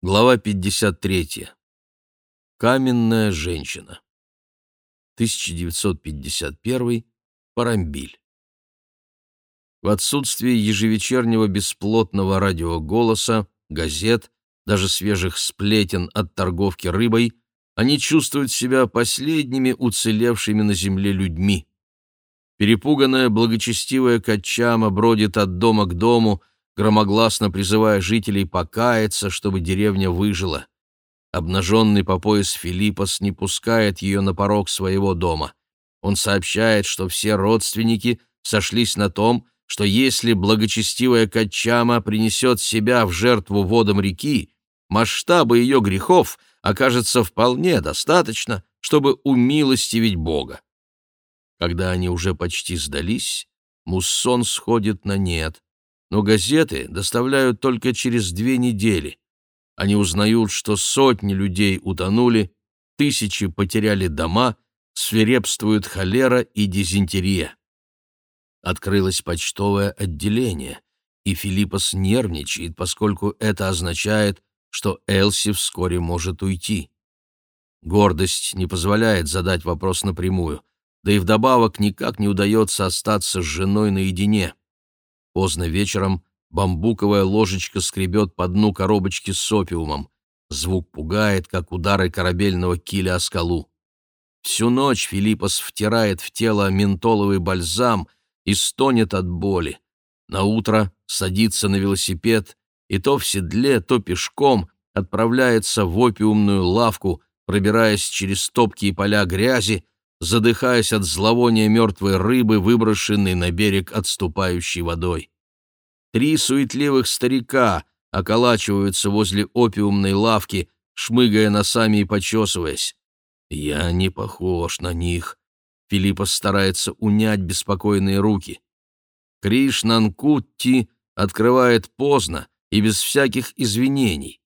Глава 53. Каменная женщина. 1951. Парамбиль. В отсутствие ежевечернего бесплотного радиоголоса, газет, даже свежих сплетен от торговки рыбой, они чувствуют себя последними уцелевшими на земле людьми. Перепуганная благочестивая Качама бродит от дома к дому, громогласно призывая жителей покаяться, чтобы деревня выжила. Обнаженный по пояс Филиппос не пускает ее на порог своего дома. Он сообщает, что все родственники сошлись на том, что если благочестивая Качама принесет себя в жертву водам реки, масштабы ее грехов окажется вполне достаточно, чтобы умилостивить Бога. Когда они уже почти сдались, Муссон сходит на нет но газеты доставляют только через две недели. Они узнают, что сотни людей утонули, тысячи потеряли дома, свирепствуют холера и дизентерия. Открылось почтовое отделение, и Филиппос нервничает, поскольку это означает, что Элси вскоре может уйти. Гордость не позволяет задать вопрос напрямую, да и вдобавок никак не удается остаться с женой наедине. Поздно вечером бамбуковая ложечка скребет по дну коробочки с опиумом. Звук пугает, как удары корабельного киля о скалу. Всю ночь Филиппос втирает в тело ментоловый бальзам и стонет от боли. На утро садится на велосипед и то в седле, то пешком отправляется в опиумную лавку, пробираясь через топкие поля грязи, задыхаясь от зловония мертвой рыбы, выброшенной на берег отступающей водой. Три суетливых старика околачиваются возле опиумной лавки, шмыгая носами и почесываясь. Я не похож на них. Филиппа старается унять беспокойные руки. Кришнанкутти открывает поздно и без всяких извинений.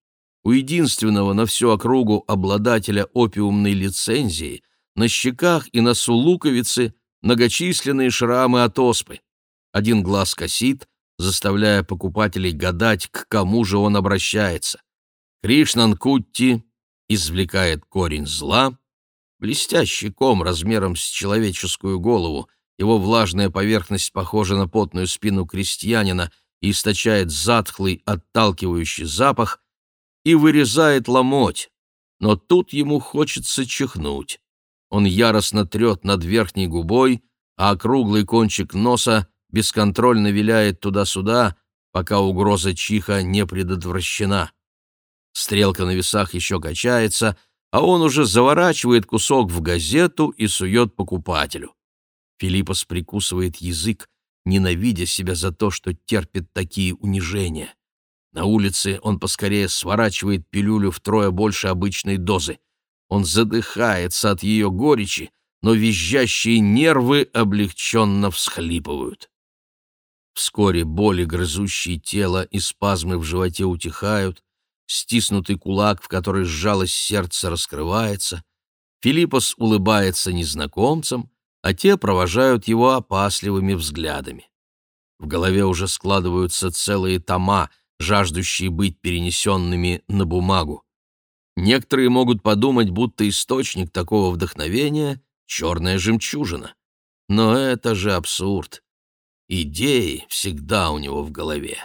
У единственного на всю округу обладателя опиумной лицензии на щеках и носу луковицы многочисленные шрамы от оспы. Один глаз косит, заставляя покупателей гадать, к кому же он обращается. Кришнан Кутти извлекает корень зла, блестящий ком размером с человеческую голову, его влажная поверхность похожа на потную спину крестьянина и источает затхлый, отталкивающий запах, и вырезает ломоть. Но тут ему хочется чихнуть. Он яростно трет над верхней губой, а округлый кончик носа бесконтрольно виляет туда-сюда, пока угроза чиха не предотвращена. Стрелка на весах еще качается, а он уже заворачивает кусок в газету и сует покупателю. Филиппос прикусывает язык, ненавидя себя за то, что терпит такие унижения. На улице он поскорее сворачивает пилюлю втрое больше обычной дозы — он задыхается от ее горечи, но визжащие нервы облегченно всхлипывают. Вскоре боли, грызущие тело и спазмы в животе утихают, стиснутый кулак, в который сжалось сердце, раскрывается. Филиппос улыбается незнакомцам, а те провожают его опасливыми взглядами. В голове уже складываются целые тома, жаждущие быть перенесенными на бумагу. Некоторые могут подумать, будто источник такого вдохновения — черная жемчужина. Но это же абсурд. Идеи всегда у него в голове.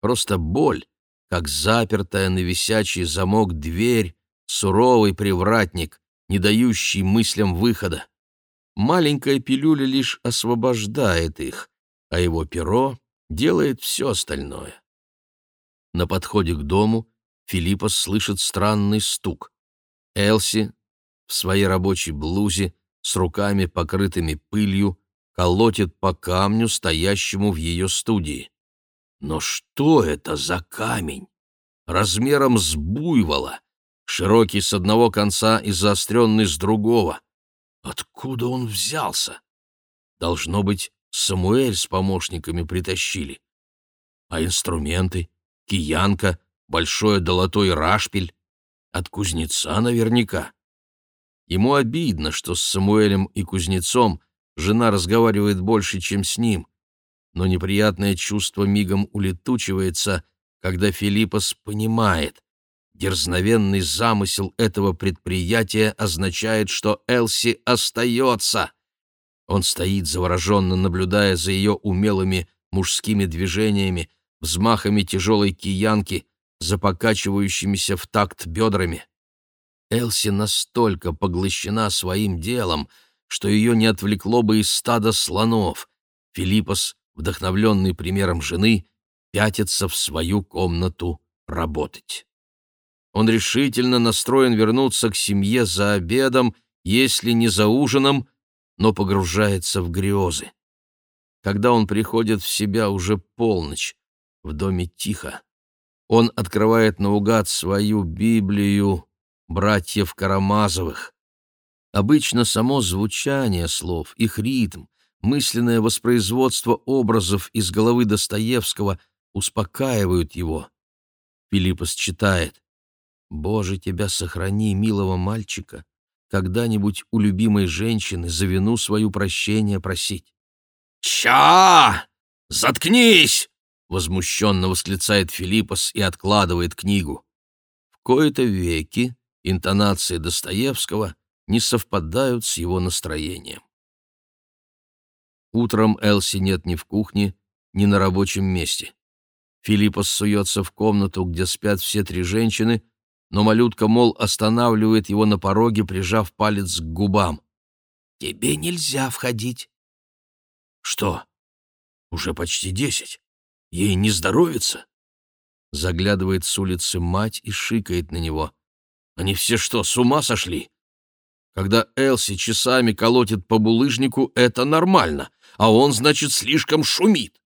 Просто боль, как запертая на висячий замок дверь, суровый привратник, не дающий мыслям выхода. Маленькая пилюля лишь освобождает их, а его перо делает все остальное. На подходе к дому Филиппа слышит странный стук. Элси в своей рабочей блузе с руками, покрытыми пылью, колотит по камню, стоящему в ее студии. Но что это за камень? Размером с буйвола, широкий с одного конца и заостренный с другого. Откуда он взялся? Должно быть, Самуэль с помощниками притащили. А инструменты, киянка, большой долотой рашпиль. От кузнеца наверняка. Ему обидно, что с Самуэлем и кузнецом жена разговаривает больше, чем с ним, но неприятное чувство мигом улетучивается, когда Филиппос понимает, Дерзновенный замысел этого предприятия означает, что Элси остается. Он стоит, завороженно наблюдая за ее умелыми мужскими движениями, взмахами тяжелой киянки, за покачивающимися в такт бедрами. Элси настолько поглощена своим делом, что ее не отвлекло бы из стада слонов. Филиппос, вдохновленный примером жены, пятится в свою комнату работать. Он решительно настроен вернуться к семье за обедом, если не за ужином, но погружается в грезы. Когда он приходит в себя уже полночь, в доме тихо, он открывает наугад свою Библию братьев Карамазовых. Обычно само звучание слов, их ритм, мысленное воспроизводство образов из головы Достоевского успокаивают его. Филиппос читает «Боже, тебя сохрани, милого мальчика, когда-нибудь у любимой женщины за вину свою прощения просить». «Ща! Заткнись!» — возмущенно восклицает Филиппос и откладывает книгу. В кои-то веки интонации Достоевского не совпадают с его настроением. Утром Элси нет ни в кухне, ни на рабочем месте. Филиппос суется в комнату, где спят все три женщины, но малютка, мол, останавливает его на пороге, прижав палец к губам. «Тебе нельзя входить». «Что? Уже почти десять. Ей не здоровится?» Заглядывает с улицы мать и шикает на него. «Они все что, с ума сошли?» Когда Элси часами колотит по булыжнику, это нормально, а он, значит, слишком шумит.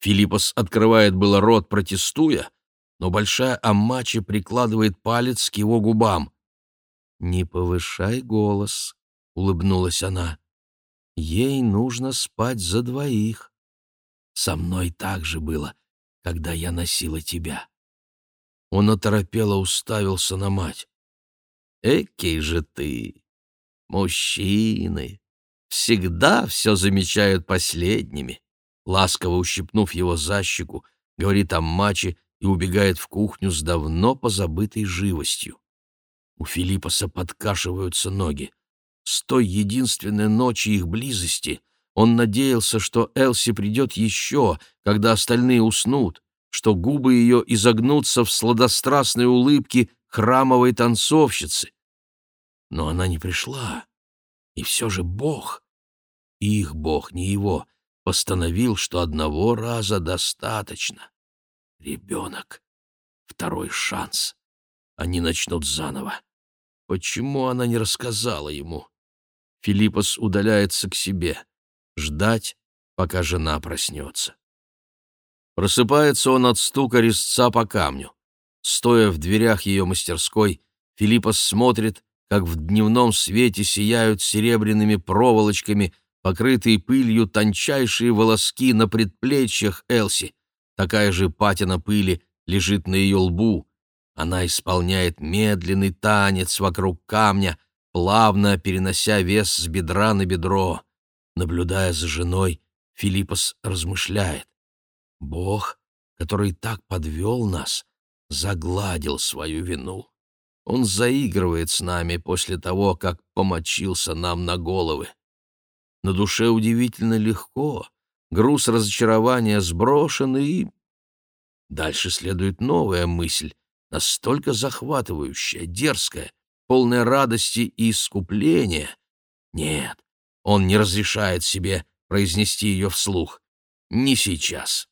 Филиппос открывает было рот, протестуя, но большая Аммачи прикладывает палец к его губам. «Не повышай голос», — улыбнулась она. «Ей нужно спать за двоих. Со мной так же было, когда я носила тебя». Он оторопело уставился на мать. «Экий же ты! Мужчины! Всегда все замечают последними!» Ласково ущипнув его за щеку, говорит Аммачи и убегает в кухню с давно позабытой живостью. У Филиппоса подкашиваются ноги. С той единственной ночи их близости он надеялся, что Элси придет еще, когда остальные уснут, что губы ее изогнутся в сладострастной улыбке храмовой танцовщицы. Но она не пришла, и все же Бог, их Бог, не его, постановил, что одного раза достаточно. Ребенок. Второй шанс. Они начнут заново. Почему она не рассказала ему? Филиппос удаляется к себе. Ждать, пока жена проснется. Просыпается он от стука резца по камню. Стоя в дверях ее мастерской, Филиппос смотрит, как в дневном свете сияют серебряными проволочками, покрытые пылью тончайшие волоски на предплечьях Элси. Такая же патина пыли лежит на ее лбу. Она исполняет медленный танец вокруг камня, плавно перенося вес с бедра на бедро. Наблюдая за женой, Филиппос размышляет. Бог, который так подвел нас, загладил свою вину. Он заигрывает с нами после того, как помочился нам на головы. На душе удивительно легко, груз разочарования сброшен, и... Дальше следует новая мысль, настолько захватывающая, дерзкая, полная радости и искупления. Нет, он не разрешает себе произнести ее вслух. Не сейчас.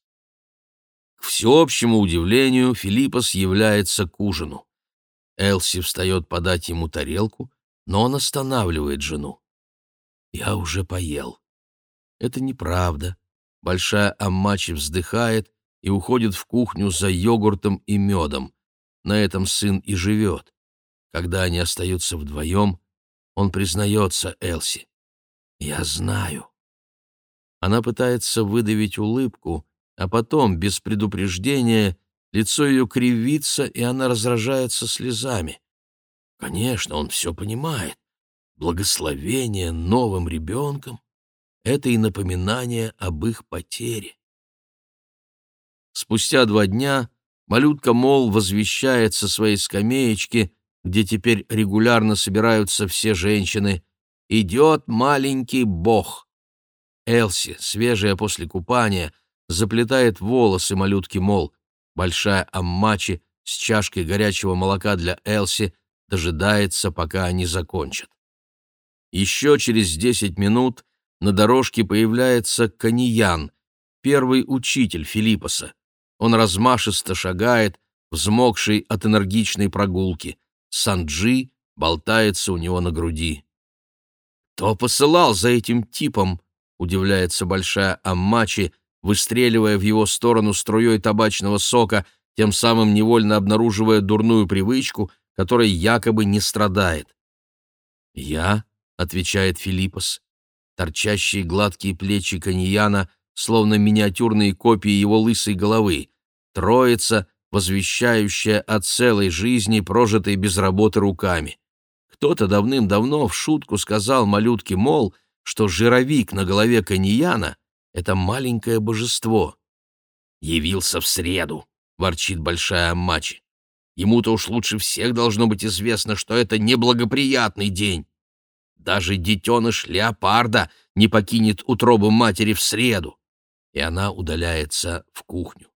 К всеобщему удивлению Филиппос является к ужину. Элси встает подать ему тарелку, но он останавливает жену. «Я уже поел». Это неправда. Большая Аммачи вздыхает и уходит в кухню за йогуртом и медом. На этом сын и живет. Когда они остаются вдвоем, он признается Элси. «Я знаю». Она пытается выдавить улыбку, а потом, без предупреждения, лицо ее кривится, и она разражается слезами. Конечно, он все понимает. Благословение новым ребенком — это и напоминание об их потере. Спустя два дня малютка Мол возвещает со своей скамеечки, где теперь регулярно собираются все женщины, «Идет маленький бог». Элси, свежая после купания, заплетает волосы малютки Мол. Большая Аммачи с чашкой горячего молока для Элси дожидается, пока они закончат. Еще через десять минут на дорожке появляется Каньян, первый учитель Филиппоса. Он размашисто шагает, взмокший от энергичной прогулки. Санджи болтается у него на груди. «Кто посылал за этим типом?» — удивляется большая Аммачи, выстреливая в его сторону струей табачного сока, тем самым невольно обнаруживая дурную привычку, которой якобы не страдает. «Я?» — отвечает Филиппос. Торчащие гладкие плечи Каньяна словно миниатюрные копии его лысой головы, троица, возвещающая о целой жизни, прожитой без работы руками. Кто-то давным-давно в шутку сказал малютке, мол, что жировик на голове Каньяна — это маленькое божество. «Явился в среду», — ворчит большая Аммачи. «Ему-то уж лучше всех должно быть известно, что это неблагоприятный день. Даже детеныш леопарда не покинет утробу матери в среду и она удаляется в кухню.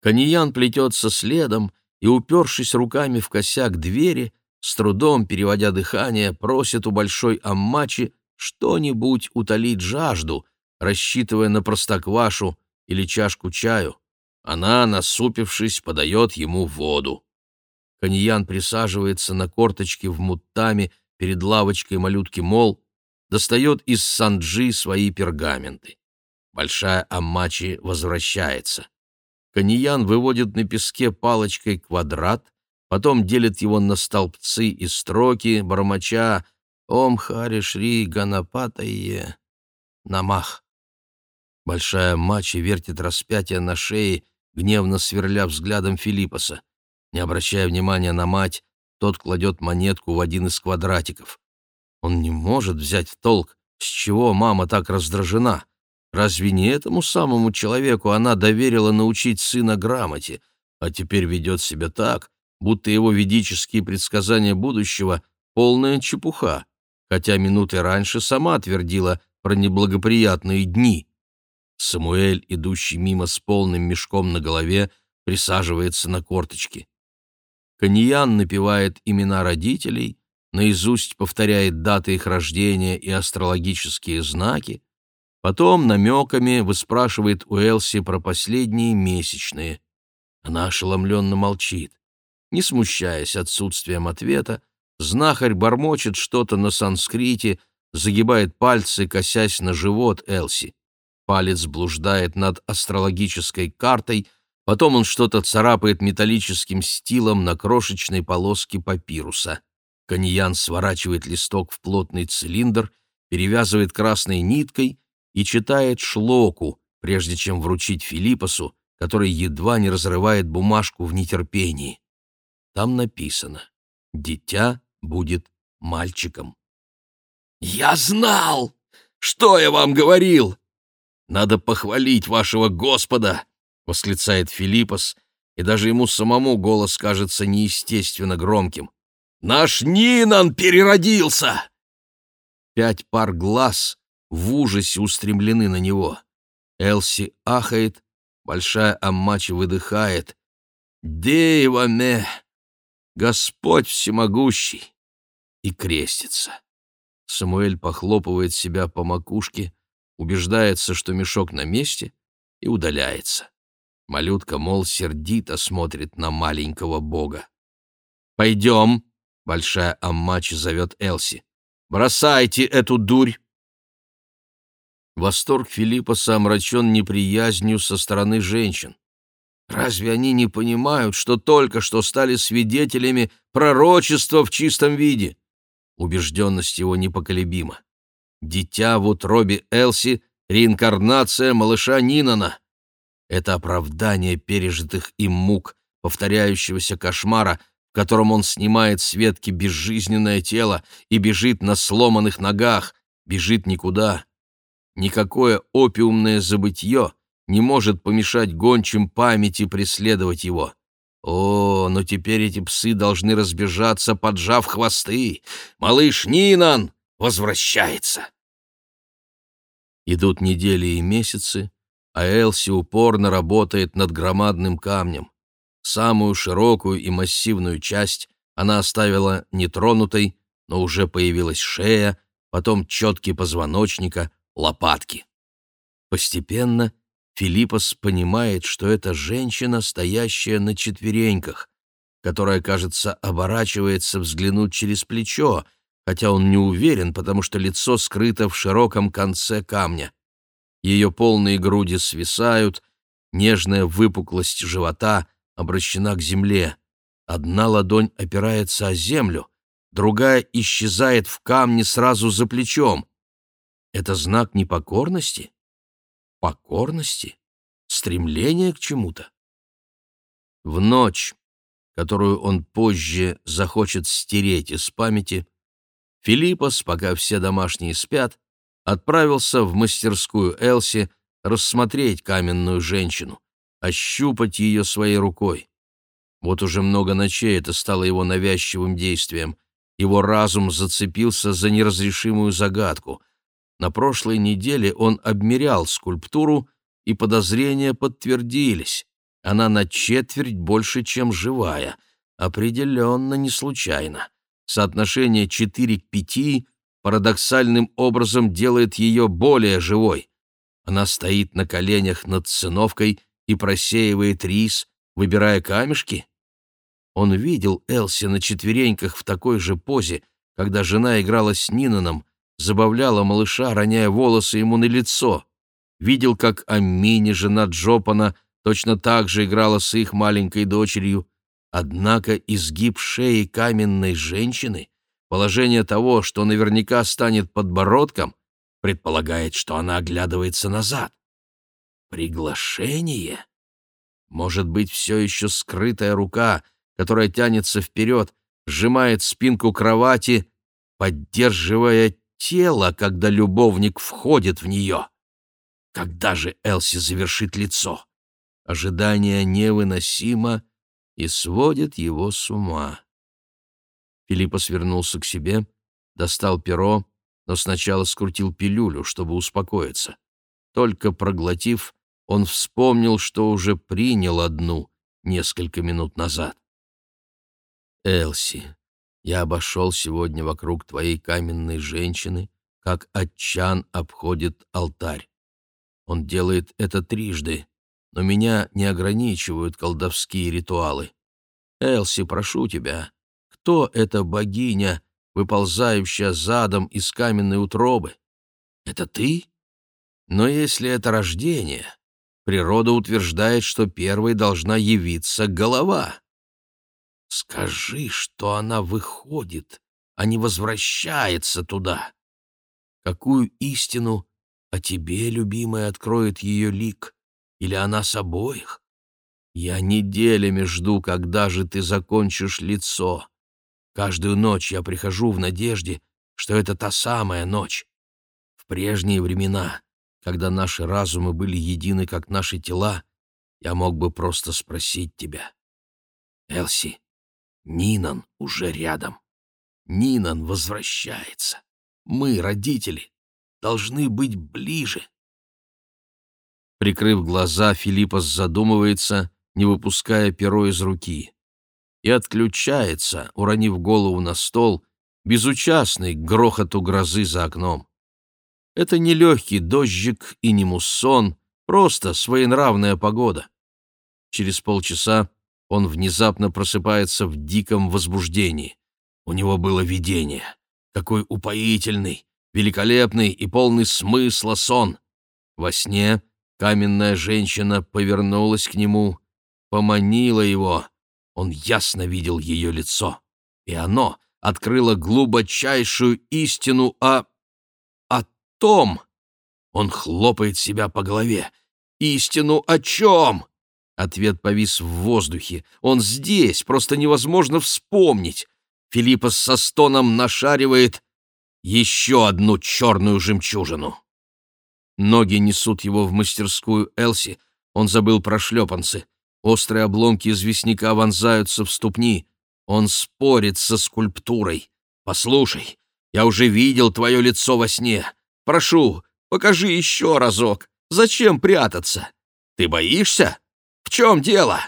Каньян плетется следом и, упершись руками в косяк двери, с трудом переводя дыхание, просит у большой аммачи что-нибудь утолить жажду, рассчитывая на простоквашу или чашку чаю. Она, насупившись, подает ему воду. Каньян присаживается на корточке в муттаме перед лавочкой малютки Мол, достает из санджи свои пергаменты. Большая Аммачи возвращается. Каньян выводит на песке палочкой квадрат, потом делит его на столбцы и строки, бормоча «Ом Хари Шри Ганапатае Намах». Большая Мачи вертит распятие на шее, гневно сверля взглядом Филиппоса. Не обращая внимания на мать, тот кладет монетку в один из квадратиков. Он не может взять в толк, с чего мама так раздражена. Разве не этому самому человеку она доверила научить сына грамоте, а теперь ведет себя так, будто его ведические предсказания будущего — полная чепуха, хотя минуты раньше сама твердила про неблагоприятные дни. Самуэль, идущий мимо с полным мешком на голове, присаживается на корточки. Каньян напевает имена родителей, наизусть повторяет даты их рождения и астрологические знаки, Потом намеками выспрашивает у Элси про последние месячные. Она ошеломленно молчит. Не смущаясь отсутствием ответа, знахарь бормочет что-то на санскрите, загибает пальцы, косясь на живот Элси. Палец блуждает над астрологической картой, потом он что-то царапает металлическим стилом на крошечной полоске папируса. Каньян сворачивает листок в плотный цилиндр, перевязывает красной ниткой и читает шлоку, прежде чем вручить Филиппосу, который едва не разрывает бумажку в нетерпении. Там написано «Дитя будет мальчиком». «Я знал! Что я вам говорил? Надо похвалить вашего Господа!» — восклицает Филиппос, и даже ему самому голос кажется неестественно громким. «Наш Нинан переродился!» Пять пар глаз в ужасе устремлены на него. Элси ахает, большая Аммачи выдыхает. «Дейваме! Господь всемогущий!» и крестится. Самуэль похлопывает себя по макушке, убеждается, что мешок на месте, и удаляется. Малютка, мол, сердито смотрит на маленького бога. «Пойдем!» — большая Аммачи зовет Элси. «Бросайте эту дурь!» Восторг Филиппа омрачен неприязнью со стороны женщин. Разве они не понимают, что только что стали свидетелями пророчества в чистом виде? Убежденность его непоколебима. Дитя в утробе Элси — реинкарнация малыша Нинана. Это оправдание пережитых им мук, повторяющегося кошмара, в котором он снимает с ветки безжизненное тело и бежит на сломанных ногах, бежит никуда, Никакое опиумное забытье не может помешать гончим памяти преследовать его. О, но теперь эти псы должны разбежаться, поджав хвосты. Малыш Нинан возвращается. Идут недели и месяцы, а Элси упорно работает над громадным камнем. Самую широкую и массивную часть она оставила нетронутой, но уже появилась шея, потом четкие позвоночника, лопатки. Постепенно Филиппос понимает, что это женщина, стоящая на четвереньках, которая, кажется, оборачивается взглянуть через плечо, хотя он не уверен, потому что лицо скрыто в широком конце камня. Ее полные груди свисают, нежная выпуклость живота обращена к земле. Одна ладонь опирается о землю, другая исчезает в камне сразу за плечом. Это знак непокорности? Покорности? Стремления к чему-то? В ночь, которую он позже захочет стереть из памяти, Филиппос, пока все домашние спят, отправился в мастерскую Элси рассмотреть каменную женщину, ощупать ее своей рукой. Вот уже много ночей это стало его навязчивым действием. Его разум зацепился за неразрешимую загадку. На прошлой неделе он обмерял скульптуру, и подозрения подтвердились. Она на четверть больше, чем живая. Определенно не случайно. Соотношение 4 к 5 парадоксальным образом делает ее более живой. Она стоит на коленях над циновкой и просеивает рис, выбирая камешки. Он видел Элси на четвереньках в такой же позе, когда жена играла с Нинаном, забавляла малыша, роняя волосы ему на лицо. Видел, как Амини, жена Джопана, точно так же играла с их маленькой дочерью. Однако изгиб шеи каменной женщины, положение того, что наверняка станет подбородком, предполагает, что она оглядывается назад. Приглашение? Может быть, все еще скрытая рука, которая тянется вперед, сжимает спинку кровати, поддерживая тело, когда любовник входит в нее. Когда же Элси завершит лицо? Ожидание невыносимо и сводит его с ума. Филиппа свернулся к себе, достал перо, но сначала скрутил пилюлю, чтобы успокоиться. Только проглотив, он вспомнил, что уже принял одну несколько минут назад. «Элси, я обошел сегодня вокруг твоей каменной женщины, как отчан обходит алтарь. Он делает это трижды, но меня не ограничивают колдовские ритуалы. Элси, прошу тебя, кто эта богиня, выползающая задом из каменной утробы? Это ты? Но если это рождение, природа утверждает, что первой должна явиться голова. Скажи, что она выходит, а не возвращается туда. Какую истину о тебе, любимая, откроет ее лик? Или она с обоих? Я неделями жду, когда же ты закончишь лицо. Каждую ночь я прихожу в надежде, что это та самая ночь. В прежние времена, когда наши разумы были едины, как наши тела, я мог бы просто спросить тебя. Элси, Нинан уже рядом. Нинан возвращается. Мы, родители, должны быть ближе. Прикрыв глаза, Филиппос задумывается, не выпуская перо из руки и отключается, уронив голову на стол, безучастный к грохоту грозы за окном. Это не легкий дождик и не муссон, просто своенравная погода. Через полчаса он внезапно просыпается в диком возбуждении. У него было видение. Какой упоительный, великолепный и полный смысла сон. Во сне каменная женщина повернулась к нему, поманила его, он ясно видел ее лицо, и оно открыло глубочайшую истину о... о том. Он хлопает себя по голове. «Истину о чем?» Ответ повис в воздухе. «Он здесь, просто невозможно вспомнить». Филиппос со стоном нашаривает еще одну черную жемчужину. Ноги несут его в мастерскую Элси. Он забыл про шлепанцы. Острые обломки известняка вонзаются в ступни. Он спорит со скульптурой. «Послушай, я уже видел твое лицо во сне. Прошу, покажи еще разок. Зачем прятаться? Ты боишься? Чем дело?»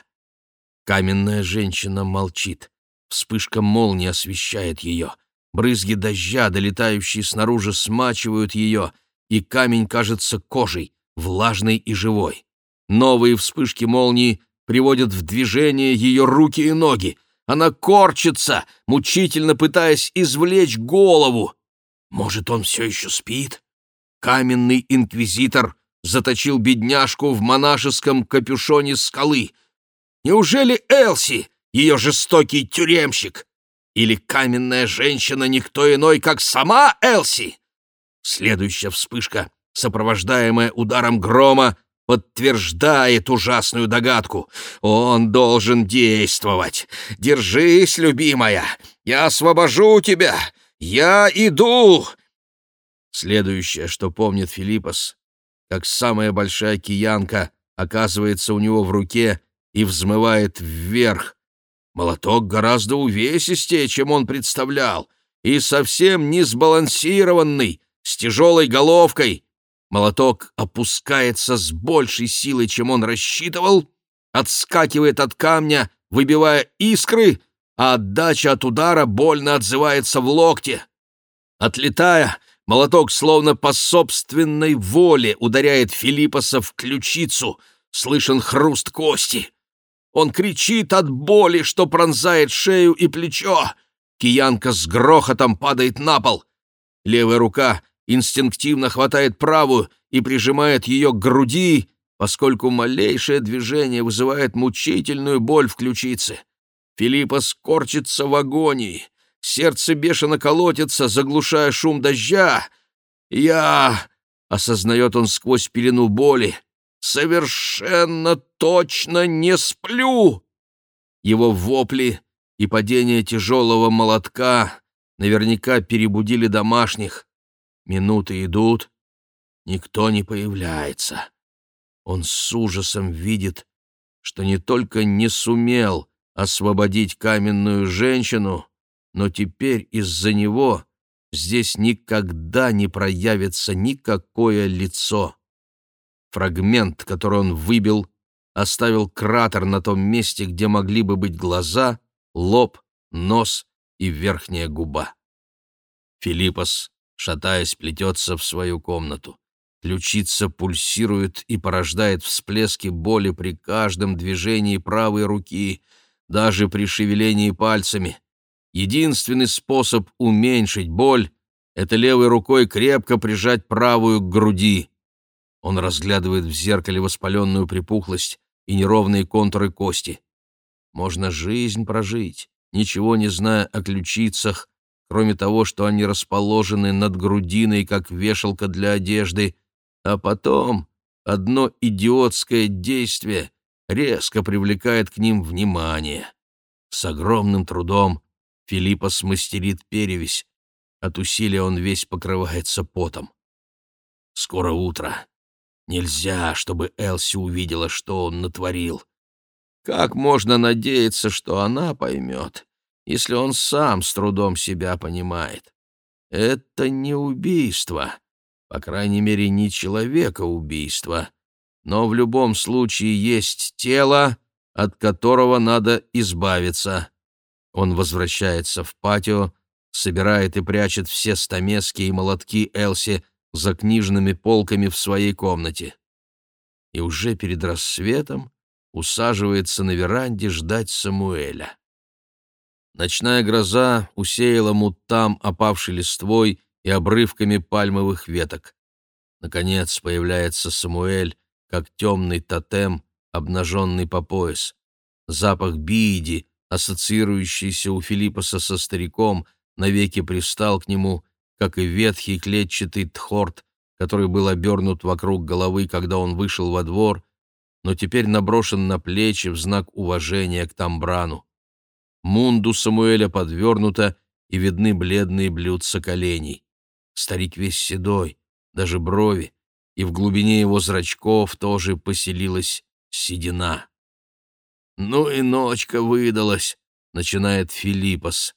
Каменная женщина молчит. Вспышка молнии освещает ее. Брызги дождя, долетающие снаружи, смачивают ее, и камень кажется кожей, влажной и живой. Новые вспышки молнии приводят в движение ее руки и ноги. Она корчится, мучительно пытаясь извлечь голову. Может, он все еще спит? Каменный инквизитор заточил бедняжку в монашеском капюшоне скалы. Неужели Элси, ее жестокий тюремщик? Или каменная женщина никто иной, как сама Элси? Следующая вспышка, сопровождаемая ударом грома, подтверждает ужасную догадку. Он должен действовать. Держись, любимая, я освобожу тебя. Я иду. Следующее, что помнит Филиппос, как самая большая киянка оказывается у него в руке и взмывает вверх. Молоток гораздо увесистее, чем он представлял, и совсем не сбалансированный, с тяжелой головкой. Молоток опускается с большей силой, чем он рассчитывал, отскакивает от камня, выбивая искры, а отдача от удара больно отзывается в локте. Отлетая, молоток словно по собственной воле ударяет Филиппоса в ключицу, слышен хруст кости. Он кричит от боли, что пронзает шею и плечо. Киянка с грохотом падает на пол. Левая рука инстинктивно хватает правую и прижимает ее к груди, поскольку малейшее движение вызывает мучительную боль в ключице. Филиппа скорчится в агонии. Сердце бешено колотится, заглушая шум дождя. «Я...» — осознает он сквозь пелену боли. «Совершенно точно не сплю!» Его вопли и падение тяжелого молотка наверняка перебудили домашних. Минуты идут, никто не появляется. Он с ужасом видит, что не только не сумел освободить каменную женщину, но теперь из-за него здесь никогда не проявится никакое лицо. Фрагмент, который он выбил, оставил кратер на том месте, где могли бы быть глаза, лоб, нос и верхняя губа. Филиппос шатаясь, плетется в свою комнату. Ключица пульсирует и порождает всплески боли при каждом движении правой руки, даже при шевелении пальцами. Единственный способ уменьшить боль — это левой рукой крепко прижать правую к груди. Он разглядывает в зеркале воспаленную припухлость и неровные контуры кости. Можно жизнь прожить, ничего не зная о ключицах, кроме того, что они расположены над грудиной, как вешалка для одежды, а потом одно идиотское действие резко привлекает к ним внимание. С огромным трудом Филиппа смастерит перевязь, от усилия он весь покрывается потом. Скоро утро. Нельзя, чтобы Элси увидела, что он натворил. Как можно надеяться, что она поймет? если он сам с трудом себя понимает. Это не убийство, по крайней мере, не человека-убийство, но в любом случае есть тело, от которого надо избавиться. Он возвращается в патио, собирает и прячет все стамески и молотки Элси за книжными полками в своей комнате. И уже перед рассветом усаживается на веранде ждать Самуэля. Ночная гроза усеяла мутам опавшей листвой и обрывками пальмовых веток. Наконец появляется Самуэль, как темный тотем, обнаженный по пояс. Запах бииди, ассоциирующийся у Филиппоса со стариком, навеки пристал к нему, как и ветхий клетчатый тхорт, который был обернут вокруг головы, когда он вышел во двор, но теперь наброшен на плечи в знак уважения к Тамбрану. Мунду Самуэля подвернута, и видны бледные блюдца коленей. Старик весь седой, даже брови, и в глубине его зрачков тоже поселилась седина. «Ну и ночка выдалась», — начинает Филиппос.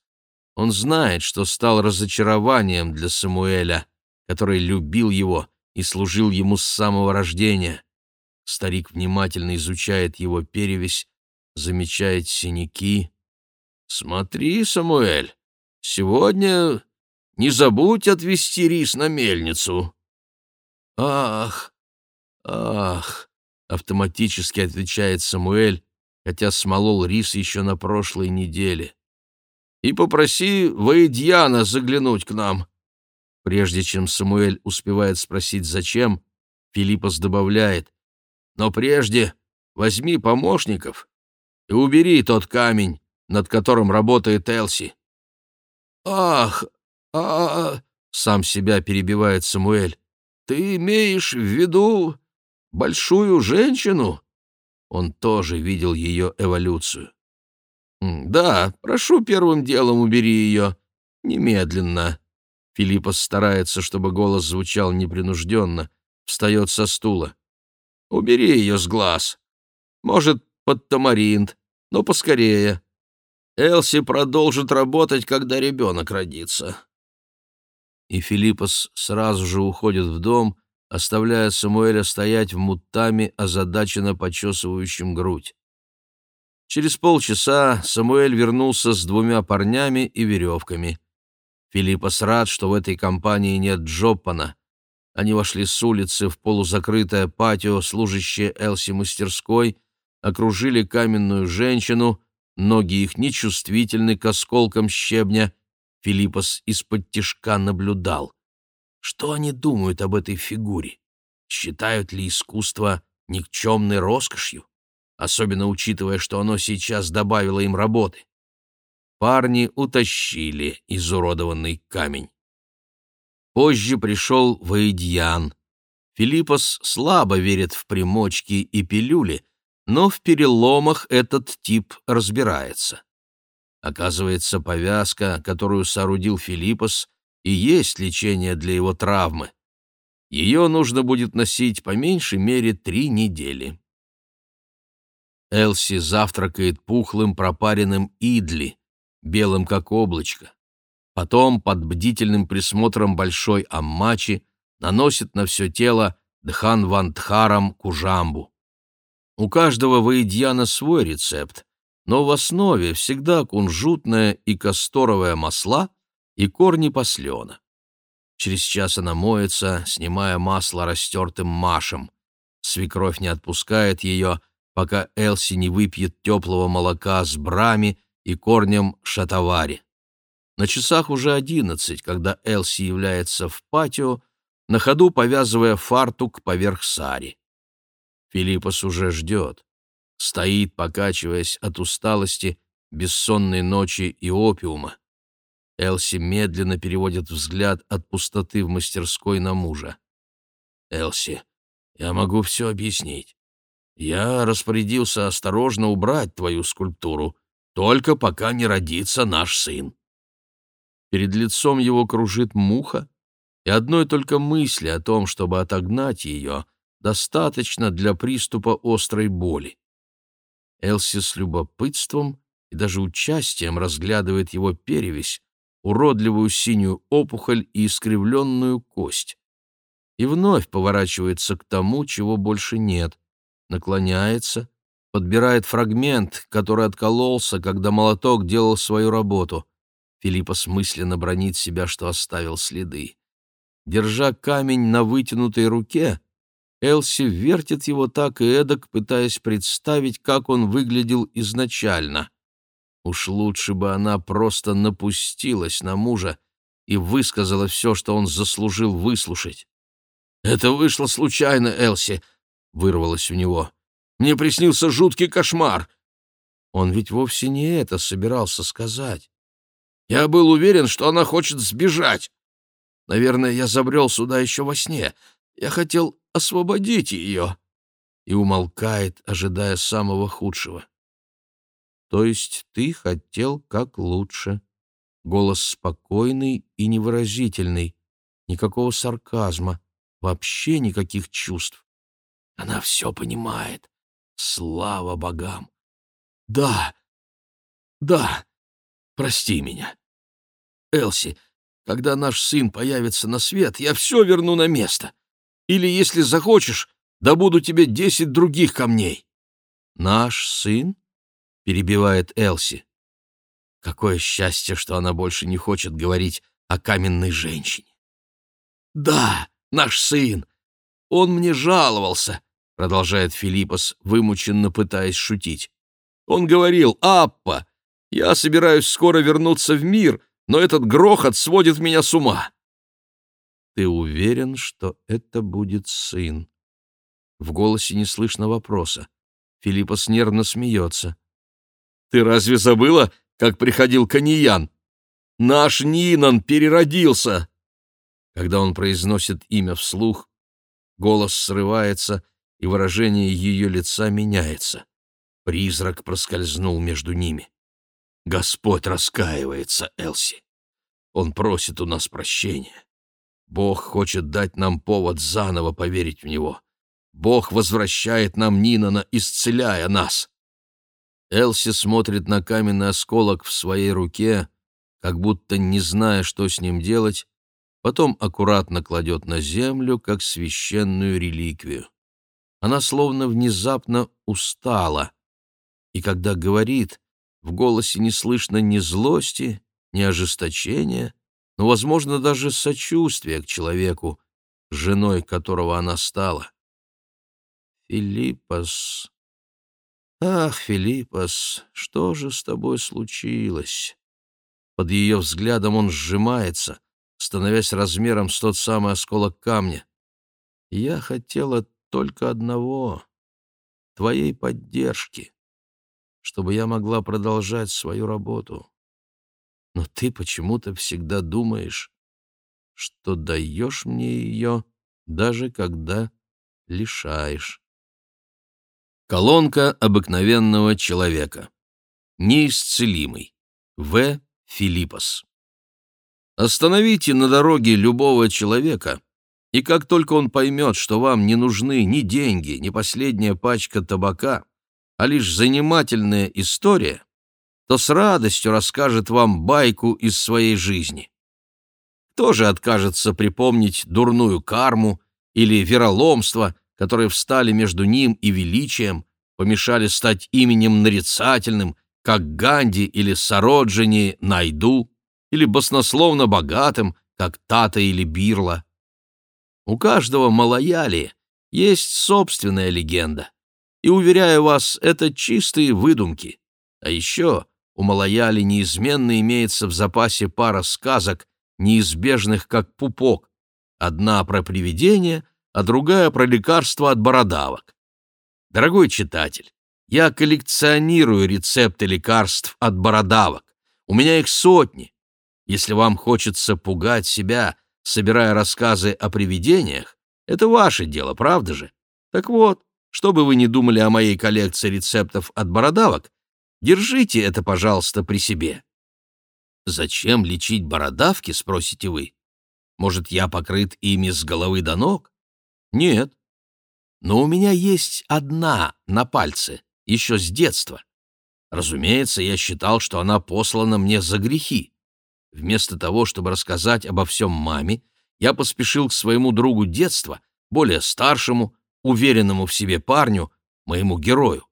Он знает, что стал разочарованием для Самуэля, который любил его и служил ему с самого рождения. Старик внимательно изучает его перевесь, замечает синяки. «Смотри, Самуэль, сегодня не забудь отвезти рис на мельницу». «Ах, ах!» — автоматически отвечает Самуэль, хотя смолол рис еще на прошлой неделе. «И попроси Ваидьяна заглянуть к нам». Прежде чем Самуэль успевает спросить «зачем», Филиппос добавляет «но прежде возьми помощников и убери тот камень, над которым работает Элси». «Ах, а, -а, -а сам себя перебивает Самуэль. Ты имеешь в виду большую женщину? Он тоже видел ее эволюцию. Да, прошу первым делом убери ее. Немедленно. Филиппос старается, чтобы голос звучал непринужденно, встает со стула. Убери ее с глаз. Может, под тамаринт, но поскорее. Элси продолжит работать, когда ребенок родится и Филиппос сразу же уходит в дом, оставляя Самуэля стоять в мутами, озадаченно почесывающим грудь. Через полчаса Самуэль вернулся с двумя парнями и веревками. Филиппос рад, что в этой компании нет Джоппана. Они вошли с улицы в полузакрытое патио, служащее Элси мастерской, окружили каменную женщину, ноги их нечувствительны к осколкам щебня, Филиппос из-под тишка наблюдал. Что они думают об этой фигуре? Считают ли искусство никчемной роскошью? Особенно учитывая, что оно сейчас добавило им работы. Парни утащили изуродованный камень. Позже пришел Ваидьян. Филиппос слабо верит в примочки и пилюли, но в переломах этот тип разбирается. Оказывается, повязка, которую соорудил Филиппос, и есть лечение для его травмы. Ее нужно будет носить по меньшей мере три недели. Элси завтракает пухлым пропаренным идли, белым как облачко. Потом под бдительным присмотром большой аммачи наносит на все тело дхан вантхарам кужамбу. У каждого воедьяна свой рецепт, но в основе всегда кунжутное и касторовое масла и корни послена. Через час она моется, снимая масло растертым машем. Свекровь не отпускает ее, пока Элси не выпьет теплого молока с брами и корнем шатавари. На часах уже одиннадцать, когда Элси является в патио, на ходу повязывая фартук поверх сари. Филиппос уже ждет стоит, покачиваясь от усталости, бессонной ночи и опиума. Элси медленно переводит взгляд от пустоты в мастерской на мужа. «Элси, я могу все объяснить. Я распорядился осторожно убрать твою скульптуру, только пока не родится наш сын». Перед лицом его кружит муха, и одной только мысли о том, чтобы отогнать ее, достаточно для приступа острой боли. Элси с любопытством и даже участием разглядывает его перевесь, уродливую синюю опухоль и искривленную кость. И вновь поворачивается к тому, чего больше нет, наклоняется, подбирает фрагмент, который откололся, когда молоток делал свою работу. Филиппа смысленно бронит себя, что оставил следы. Держа камень на вытянутой руке, Элси вертит его так и эдак, пытаясь представить, как он выглядел изначально. Уж лучше бы она просто напустилась на мужа и высказала все, что он заслужил выслушать. «Это вышло случайно, Элси», — вырвалось у него. «Мне приснился жуткий кошмар». Он ведь вовсе не это собирался сказать. Я был уверен, что она хочет сбежать. Наверное, я забрел сюда еще во сне. Я хотел освободите ее!» И умолкает, ожидая самого худшего. «То есть ты хотел как лучше?» Голос спокойный и невыразительный, никакого сарказма, вообще никаких чувств. Она все понимает. Слава богам! Да, да, прости меня. Элси, когда наш сын появится на свет, я все верну на место. Или, если захочешь, добуду тебе десять других камней. Наш сын? Перебивает Элси. Какое счастье, что она больше не хочет говорить о каменной женщине. Да, наш сын. Он мне жаловался, продолжает Филиппос, вымученно пытаясь шутить. Он говорил, Аппа, я собираюсь скоро вернуться в мир, но этот грохот сводит меня с ума. Ты уверен, что это будет сын? В голосе не слышно вопроса. Филиппос нервно смеется. Ты разве забыла, как приходил Каньян? Наш Нинан переродился. Когда он произносит имя вслух, голос срывается, и выражение ее лица меняется. Призрак проскользнул между ними. Господь раскаивается, Элси. Он просит у нас прощения. Бог хочет дать нам повод заново поверить в Него. Бог возвращает нам Нинана, исцеляя нас. Элси смотрит на каменный осколок в своей руке, как будто не зная, что с ним делать, потом аккуратно кладет на землю, как священную реликвию. Она словно внезапно устала, и когда говорит, в голосе не слышно ни злости, ни ожесточения, но, возможно, даже сочувствия к человеку, женой которого она стала. «Филиппос... Ах, Филиппос, что же с тобой случилось?» Под ее взглядом он сжимается, становясь размером с тот самый осколок камня. «Я хотела только одного — твоей поддержки» чтобы я могла продолжать свою работу. Но ты почему-то всегда думаешь, что даешь мне ее, даже когда лишаешь. Колонка обыкновенного человека. Неисцелимый. В. Филиппос. Остановите на дороге любого человека, и как только он поймет, что вам не нужны ни деньги, ни последняя пачка табака, а лишь занимательная история, то с радостью расскажет вам байку из своей жизни. Кто же откажется припомнить дурную карму или вероломство, которые встали между ним и величием, помешали стать именем нарицательным, как Ганди или Сароджини Найду, или баснословно богатым, как Тата или Бирла. У каждого Малаяли есть собственная легенда. И, уверяю вас, это чистые выдумки. А еще у Малаяли неизменно имеется в запасе пара сказок, неизбежных как пупок. Одна про привидения, а другая про лекарства от бородавок. Дорогой читатель, я коллекционирую рецепты лекарств от бородавок. У меня их сотни. Если вам хочется пугать себя, собирая рассказы о привидениях, это ваше дело, правда же? Так вот, что бы вы ни думали о моей коллекции рецептов от бородавок, держите это, пожалуйста, при себе. Зачем лечить бородавки, спросите вы? Может, я покрыт ими с головы до ног? Нет. Но у меня есть одна на пальце, еще с детства. Разумеется, я считал, что она послана мне за грехи. Вместо того, чтобы рассказать обо всем маме, я поспешил к своему другу детства, более старшему, уверенному в себе парню, моему герою.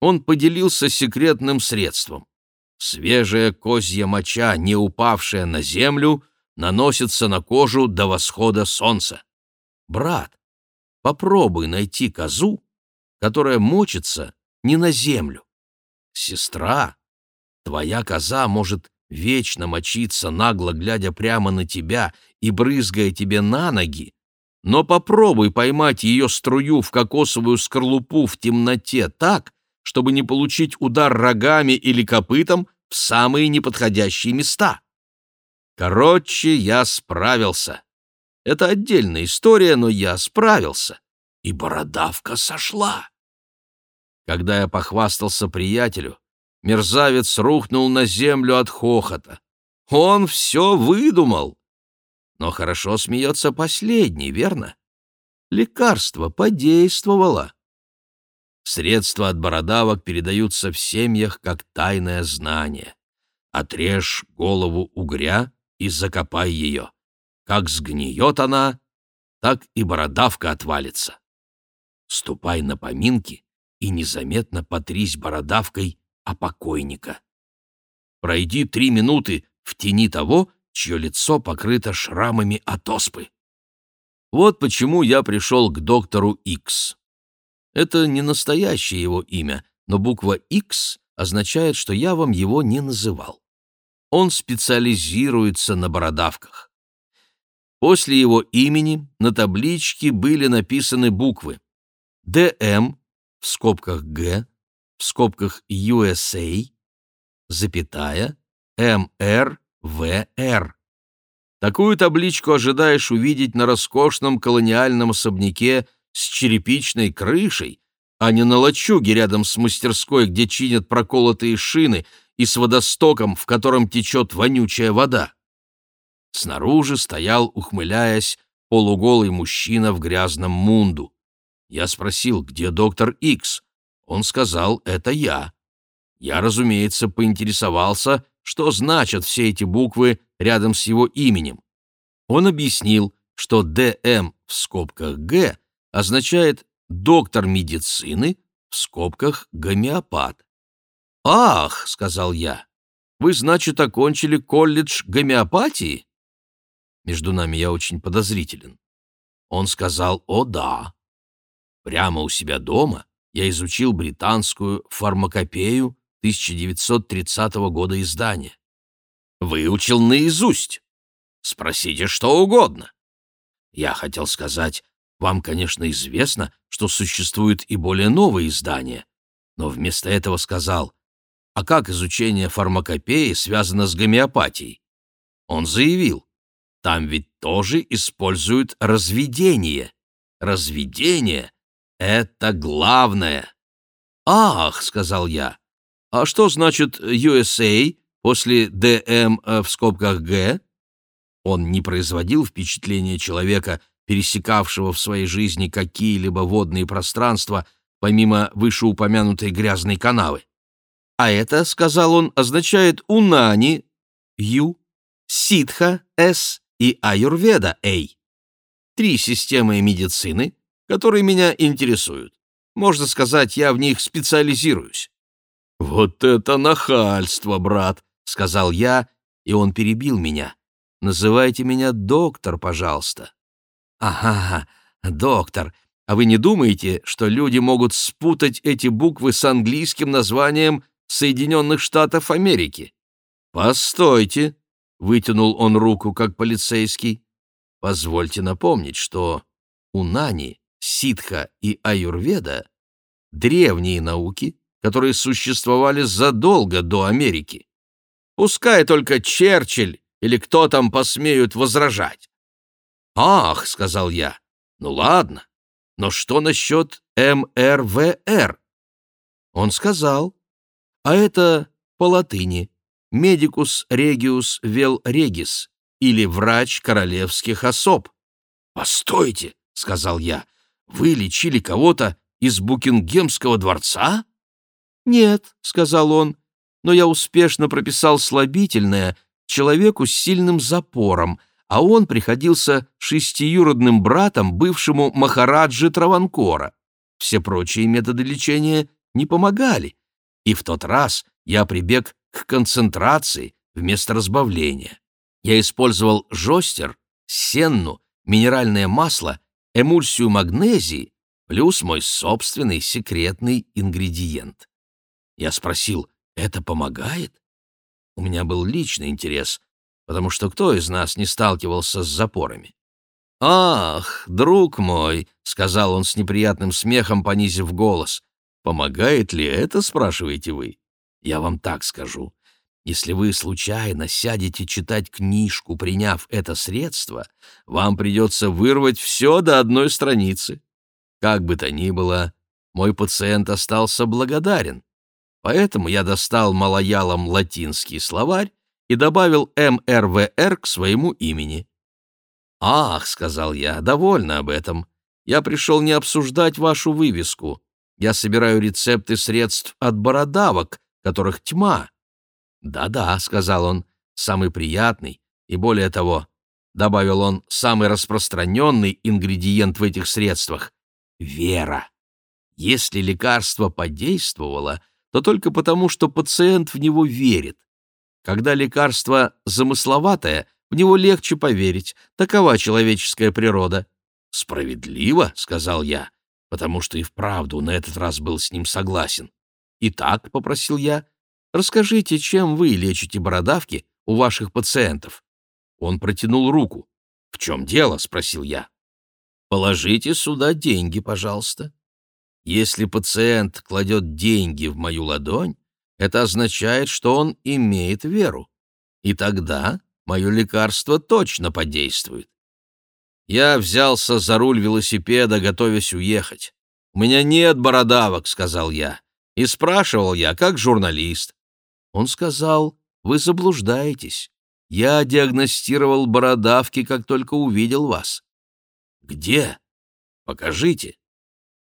Он поделился секретным средством. Свежая козья моча, не упавшая на землю, наносится на кожу до восхода солнца. Брат, попробуй найти козу, которая мочится не на землю. Сестра, твоя коза может вечно мочиться, нагло глядя прямо на тебя и брызгая тебе на ноги, но попробуй поймать ее струю в кокосовую скорлупу в темноте так, чтобы не получить удар рогами или копытом в самые неподходящие места. Короче, я справился. Это отдельная история, но я справился. И бородавка сошла. Когда я похвастался приятелю, мерзавец рухнул на землю от хохота. Он все выдумал. Но хорошо смеется последний, верно? Лекарство подействовало. Средства от бородавок передаются в семьях как тайное знание. Отрежь голову угря и закопай ее. Как сгниет она, так и бородавка отвалится. Ступай на поминки и незаметно потрись бородавкой о покойника. Пройди три минуты в тени того, чье лицо покрыто шрамами от оспы. Вот почему я пришел к доктору Икс. Это не настоящее его имя, но буква X означает, что я вам его не называл. Он специализируется на бородавках. После его имени на табличке были написаны буквы ДМ в скобках Г, в скобках USA, запятая, МР, ВР. Такую табличку ожидаешь увидеть на роскошном колониальном особняке с черепичной крышей, а не на лачуге рядом с мастерской, где чинят проколотые шины, и с водостоком, в котором течет вонючая вода. Снаружи стоял, ухмыляясь, полуголый мужчина в грязном мунду. Я спросил, где доктор Икс. Он сказал, это я. Я, разумеется, поинтересовался, что значат все эти буквы рядом с его именем. Он объяснил, что ДМ в скобках Г означает «доктор медицины» в скобках «гомеопат». «Ах», — сказал я, — «вы, значит, окончили колледж гомеопатии?» Между нами я очень подозрителен. Он сказал «О, да». Прямо у себя дома я изучил британскую фармакопею 1930 года издания. Выучил наизусть. Спросите что угодно. Я хотел сказать, вам, конечно, известно, что существуют и более новые издания, но вместо этого сказал, а как изучение фармакопеи связано с гомеопатией? Он заявил, там ведь тоже используют разведение. Разведение — это главное. «Ах», — сказал я, — «а что значит USA после DM э, в скобках G?» Он не производил впечатления человека, пересекавшего в своей жизни какие-либо водные пространства, помимо вышеупомянутой грязной канавы. А это, сказал он, означает унани, ю, ситха, с и аюрведа, эй. Три системы медицины, которые меня интересуют. Можно сказать, я в них специализируюсь. «Вот это нахальство, брат!» — сказал я, и он перебил меня. «Называйте меня доктор, пожалуйста». «Ага, доктор. А вы не думаете, что люди могут спутать эти буквы с английским названием Соединенных Штатов Америки?» «Постойте», — вытянул он руку, как полицейский. «Позвольте напомнить, что унани, ситха и аюрведа — древние науки, которые существовали задолго до Америки. Пускай только Черчилль или кто там посмеют возражать. «Ах», — сказал я, — «ну ладно, но что насчет МРВР?» Он сказал, а это по латыни «Medicus regius vel regis» или «Врач королевских особ». «Постойте», — сказал я, — «вы лечили кого-то из Букингемского дворца?» «Нет», — сказал он, — «но я успешно прописал слабительное человеку с сильным запором, а он приходился шестиюродным братом бывшему Махараджи Траванкора. Все прочие методы лечения не помогали, и в тот раз я прибег к концентрации вместо разбавления. Я использовал жостер, сенну, минеральное масло, эмульсию магнезии плюс мой собственный секретный ингредиент. Я спросил, это помогает? У меня был личный интерес, потому что кто из нас не сталкивался с запорами? «Ах, друг мой», — сказал он с неприятным смехом, понизив голос, — «помогает ли это, спрашиваете вы? Я вам так скажу. Если вы случайно сядете читать книжку, приняв это средство, вам придется вырвать все до одной страницы. Как бы то ни было, мой пациент остался благодарен. Поэтому я достал малоялом латинский словарь и добавил МРВР к своему имени. «Ах», — сказал я, — «довольно об этом. Я пришел не обсуждать вашу вывеску. Я собираю рецепты средств от бородавок, которых тьма». «Да-да», — сказал он, — «самый приятный и, более того, — добавил он, — самый распространенный ингредиент в этих средствах — вера. Если лекарство подействовало, то только потому, что пациент в него верит. Когда лекарство замысловатое, в него легче поверить. Такова человеческая природа. «Справедливо», — сказал я, потому что и вправду на этот раз был с ним согласен. «Итак», — попросил я, — «расскажите, чем вы лечите бородавки у ваших пациентов?» Он протянул руку. «В чем дело?» — спросил я. «Положите сюда деньги, пожалуйста». Если пациент кладет деньги в мою ладонь, это означает, что он имеет веру. И тогда мое лекарство точно подействует. Я взялся за руль велосипеда, готовясь уехать. «У меня нет бородавок», — сказал я. И спрашивал я, как журналист. Он сказал, «Вы заблуждаетесь. Я диагностировал бородавки, как только увидел вас». «Где? Покажите».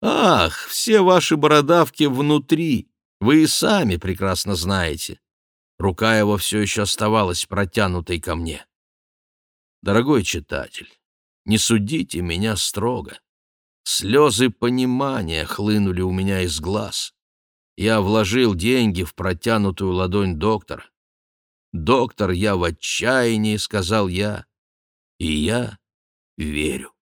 «Ах, все ваши бородавки внутри. Вы и сами прекрасно знаете». Рука его все еще оставалась протянутой ко мне. «Дорогой читатель, не судите меня строго. Слезы понимания хлынули у меня из глаз. Я вложил деньги в протянутую ладонь доктора. «Доктор, я в отчаянии», — сказал я, — «и я верю».